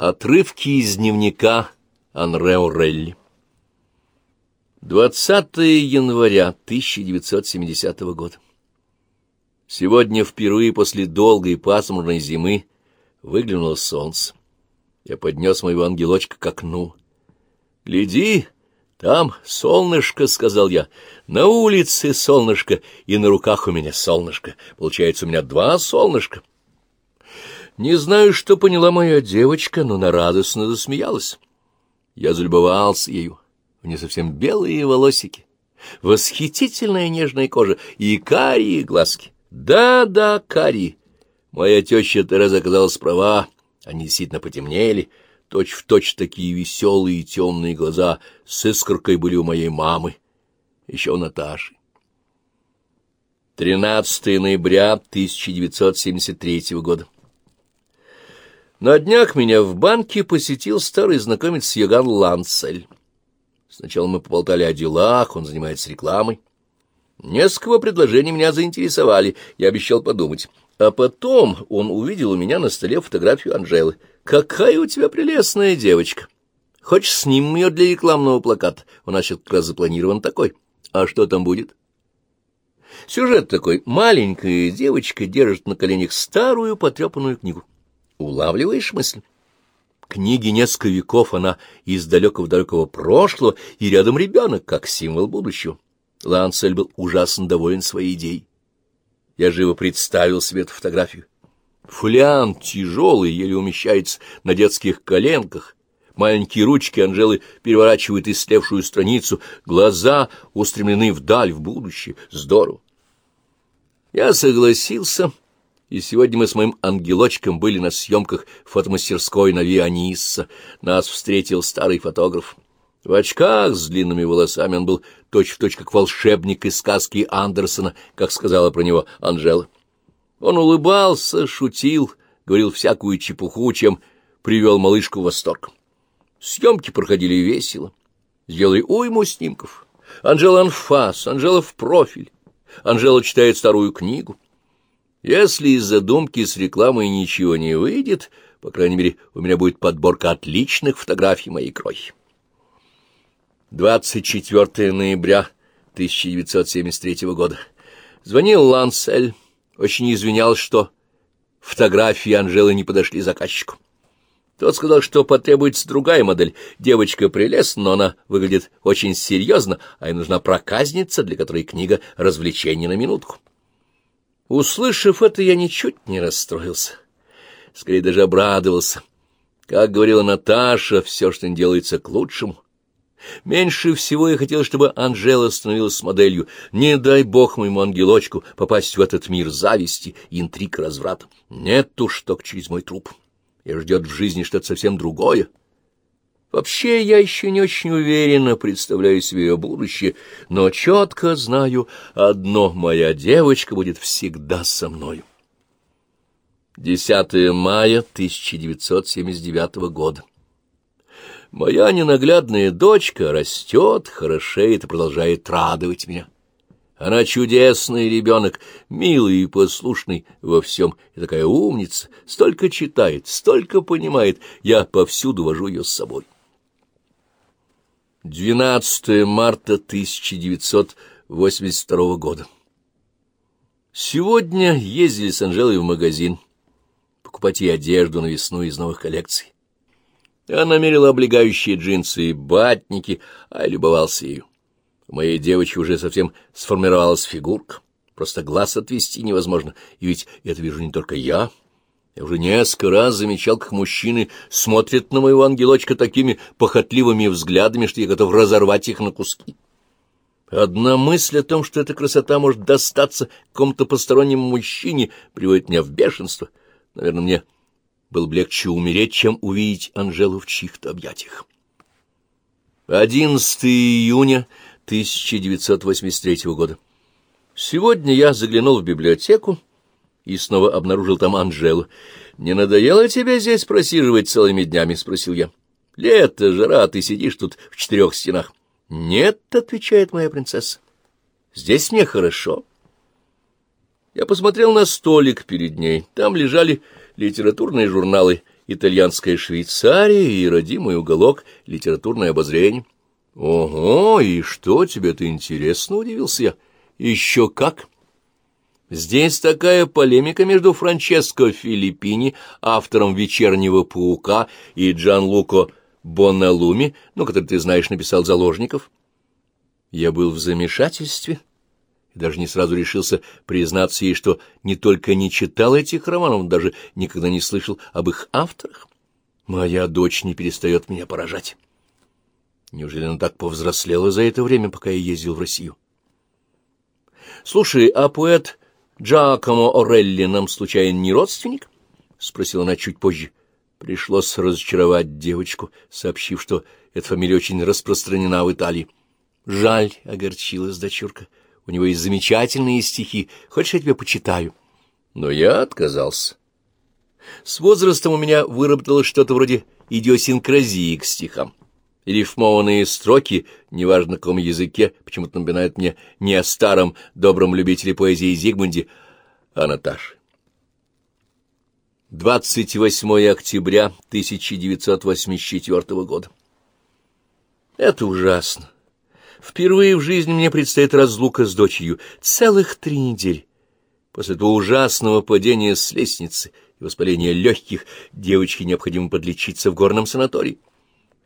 Отрывки из дневника Анре Орелли. 20 января 1970 года. Сегодня впервые после долгой пасмурной зимы выглянуло солнце. Я поднес моего ангелочка к окну. «Гляди, там солнышко», — сказал я. «На улице солнышко, и на руках у меня солнышко. Получается, у меня два солнышка». Не знаю, что поняла моя девочка, но она радостно засмеялась. Я залюбовался ею. У нее совсем белые волосики, восхитительная нежная кожа и карие глазки. Да-да, карие. Моя теща Тереза оказалась права, они действительно потемнели, точь-в-точь точь такие веселые темные глаза с искоркой были у моей мамы, еще у Наташи. 13 ноября 1973 года. На днях меня в банке посетил старый знакомец Йоган Ланцель. Сначала мы поболтали о делах, он занимается рекламой. Несколько предложений меня заинтересовали, я обещал подумать. А потом он увидел у меня на столе фотографию Анжелы. «Какая у тебя прелестная девочка! Хочешь, снимем ее для рекламного плаката?» У нас как раз запланирован такой. А что там будет? Сюжет такой. Маленькая девочка держит на коленях старую потрепанную книгу. Улавливаешь мысль? Книги несколько веков, она из далекого-далекого прошлого, и рядом ребенок, как символ будущего. Ланцель был ужасно доволен своей идеей. Я живо представил себе эту фотографию. Фолиант тяжелый, еле умещается на детских коленках. Маленькие ручки Анжелы переворачивают истлевшую страницу, глаза устремлены вдаль, в будущее. Здорово. Я согласился и сегодня мы с моим ангелочком были на съемках фотомастерской на Вианисса. Нас встретил старый фотограф. В очках с длинными волосами он был точь-в-точь точь как волшебник из сказки Андерсона, как сказала про него Анжела. Он улыбался, шутил, говорил всякую чепуху, чем привел малышку в восторг. Съемки проходили весело. Сделали уйму снимков. Анжела анфас, Анжела в профиль. Анжела читает старую книгу. Если из задумки с рекламой ничего не выйдет, по крайней мере, у меня будет подборка отличных фотографий моей крохи. 24 ноября 1973 года. Звонил Лансель, очень извинялся, что фотографии Анжелы не подошли заказчику. Тот сказал, что потребуется другая модель. Девочка прелестна, но она выглядит очень серьезно, а ей нужна проказница, для которой книга развлечений на минутку. Услышав это, я ничуть не расстроился. Скорее даже обрадовался. Как говорила Наташа, все, что не делается к лучшему. Меньше всего я хотел, чтобы Анжела становилась моделью. Не дай бог моему ангелочку попасть в этот мир зависти, интриг, разврата. Нет уж только через мой труп. И ждет в жизни что-то совсем другое. Вообще, я еще не очень уверенно представляю себе ее будущее, но четко знаю одно — моя девочка будет всегда со мною. 10 мая 1979 года. Моя ненаглядная дочка растет, хорошеет и продолжает радовать меня. Она чудесный ребенок, милый и послушный во всем, и такая умница, столько читает, столько понимает, я повсюду вожу ее с собой. 12 марта 1982 года. Сегодня ездили с Анжелой в магазин покупать ей одежду на весну из новых коллекций. Она мерила облегающие джинсы и батники, а я любовался ею. У моей девочки уже совсем сформировалась фигурка. Просто глаз отвести невозможно, и ведь это вижу не только я, — я уже несколько раз замечал, как мужчины смотрят на моего ангелочка такими похотливыми взглядами, что я готов разорвать их на куски. Одна мысль о том, что эта красота может достаться какому-то постороннему мужчине, приводит меня в бешенство. Наверное, мне было бы легче умереть, чем увидеть Анжелу в чьих-то объятиях. 11 июня 1983 года. Сегодня я заглянул в библиотеку, и снова обнаружил там Анжелу. «Не надоело тебе здесь просиживать целыми днями?» — спросил я. «Лето, жара, ты сидишь тут в четырех стенах». «Нет», — отвечает моя принцесса, — «здесь мне хорошо». Я посмотрел на столик перед ней. Там лежали литературные журналы итальянская Швейцария и родимый уголок литературное обозрение. — Ого, и что тебе-то интересно, — удивился я. — Еще как! Здесь такая полемика между Франческо Филиппини, автором «Вечернего паука», и Джан Луко Боннелуми, ну, который, ты знаешь, написал «Заложников». Я был в замешательстве и даже не сразу решился признаться ей, что не только не читал этих романов, но даже никогда не слышал об их авторах. Моя дочь не перестает меня поражать. Неужели она так повзрослела за это время, пока я ездил в Россию? Слушай, а поэт Джакомо Орелли нам, случайно, не родственник? — спросила она чуть позже. Пришлось разочаровать девочку, сообщив, что эта фамилия очень распространена в Италии. Жаль, — огорчилась дочурка. У него есть замечательные стихи. Хочешь, я тебе почитаю? Но я отказался. С возрастом у меня выработалось что-то вроде идиосинкразии к стихам. Рифмованные строки, неважно каком языке, почему-то напоминают мне не о старом добром любителе поэзии Зигмунде, а Наташе. 28 октября 1984 года. Это ужасно. Впервые в жизни мне предстоит разлука с дочерью. Целых три недели. После этого ужасного падения с лестницы и воспаления легких девочке необходимо подлечиться в горном санатории.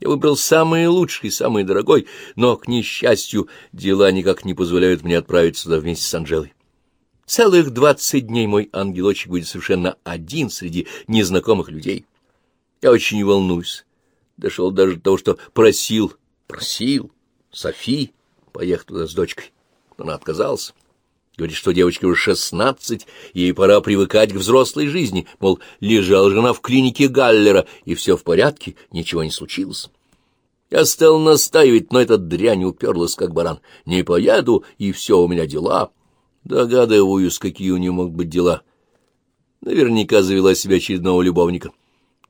Я выбрал самый лучший, самый дорогой, но, к несчастью, дела никак не позволяют мне отправиться туда вместе с Анжелой. Целых двадцать дней мой ангелочек будет совершенно один среди незнакомых людей. Я очень волнуюсь. Дошел даже до того, что просил, просил Софи поехать туда с дочкой. Но она отказалась. Говорит, что девочке уже шестнадцать, ей пора привыкать к взрослой жизни, мол, лежала жена в клинике Галлера, и все в порядке, ничего не случилось. Я стал настаивать, но эта дрянь уперлась, как баран. Не поеду, и все, у меня дела. Догадываюсь, какие у нее могут быть дела. Наверняка завела себя очередного любовника.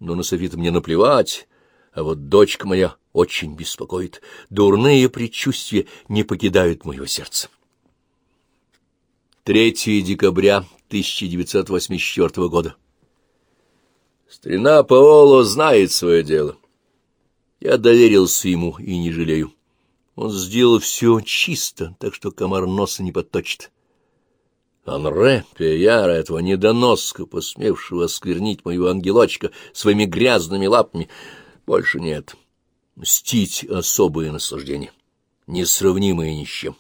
Но на Софита мне наплевать, а вот дочка моя очень беспокоит. Дурные предчувствия не покидают моего сердца. 3 декабря 1984 года. Старина Паоло знает свое дело. Я доверился ему и не жалею. Он сделал все чисто, так что комар носа не подточит. Анре Пияра, этого недоноска, посмевшего осквернить моего ангелочка своими грязными лапами, больше нет. Мстить — особое наслаждение, несравнимое ни с чем.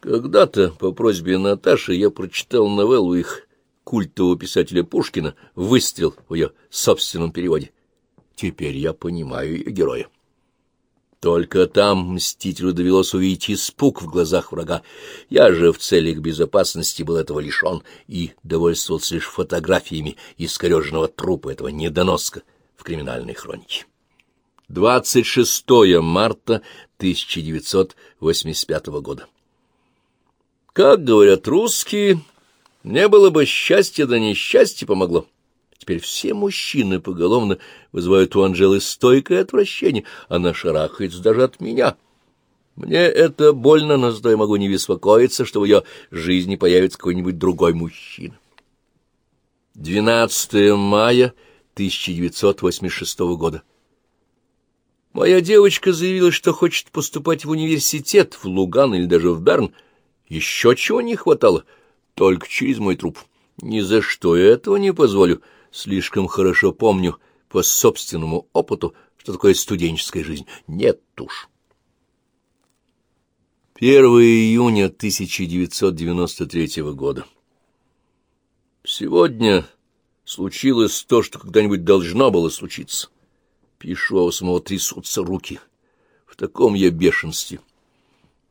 Когда-то по просьбе Наташи я прочитал новеллу их культового писателя Пушкина «Выстрел» в ее собственном переводе. Теперь я понимаю ее героя. Только там мстителю довелось увидеть испуг в глазах врага. Я же в целях безопасности был этого лишен и довольствовался лишь фотографиями искореженного трупа этого недоноска в криминальной хронике. 26 марта 1985 года. Как говорят русские, не было бы счастья, да несчастье помогло. Теперь все мужчины поголовно вызывают у Анжелы стойкое отвращение. Она шарахается даже от меня. Мне это больно, но зато я могу не беспокоиться, что в ее жизни появится какой-нибудь другой мужчина. 12 мая 1986 года. Моя девочка заявила, что хочет поступать в университет, в Луган или даже в Берн, еще чего не хватало, только через мой труп. Ни за что я этого не позволю. Слишком хорошо помню по собственному опыту, что такое студенческая жизнь. Нет уж. 1 июня 1993 года. Сегодня случилось то, что когда-нибудь должно было случиться. Пишу, а у самого трясутся руки. В таком я бешенстве.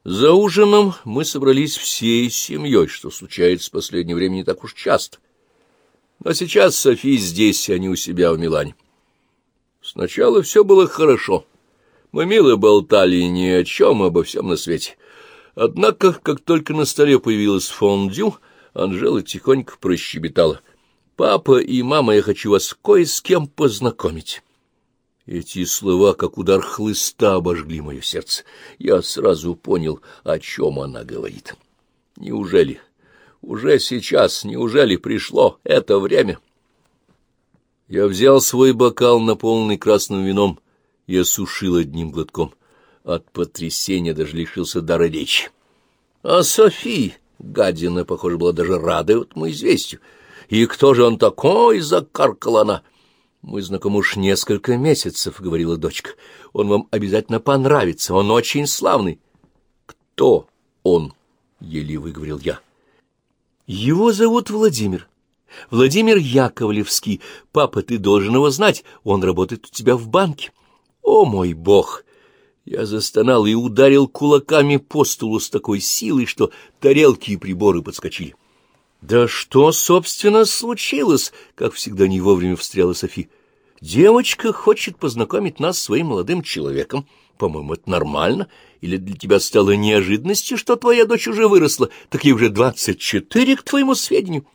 За ужином мы собрались всей семьей, что случается в последнее время не так уж часто. Но сейчас Софи здесь, а не у себя в Милане. Сначала все было хорошо. Мы мило болтали ни о чем, обо всем на свете. Однако, как только на столе появилась фондю, Анжела тихонько прощебетала. «Папа и мама, я хочу вас кое с кем познакомить». Эти слова, как удар хлыста, обожгли мое сердце. Я сразу понял, о чем она говорит. Неужели, уже сейчас, неужели пришло это время? Я взял свой бокал, наполненный красным вином, и осушил одним глотком. От потрясения даже лишился дара речи. А Софи, гадина, похоже, была даже рада этому известию. «И кто же он такой?» — закаркала она. «Мы знакомы уж несколько месяцев», — говорила дочка. «Он вам обязательно понравится, он очень славный». «Кто он?» — еле выговорил я. «Его зовут Владимир. Владимир Яковлевский. Папа, ты должен его знать, он работает у тебя в банке». «О, мой бог!» Я застонал и ударил кулаками по столу с такой силой, что тарелки и приборы подскочили. «Да что, собственно, случилось?» — как всегда не вовремя встряла Софи. «Девочка хочет познакомить нас с своим молодым человеком. По-моему, это нормально. Или для тебя стало неожиданностью, что твоя дочь уже выросла, так ей уже двадцать четыре, к твоему сведению?»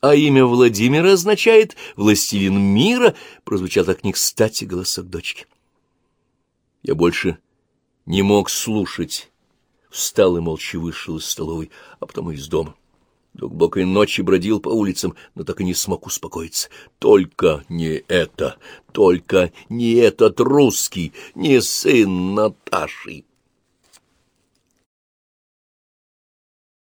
«А имя Владимира означает «властелин мира», — прозвучал так не кстати голосок дочки. Я больше не мог слушать. Встал и молча вышел из столовой, а потом из дома. До глубокой ночи бродил по улицам, но так и не смог успокоиться. Только не это, только не этот русский, не сын Наташи.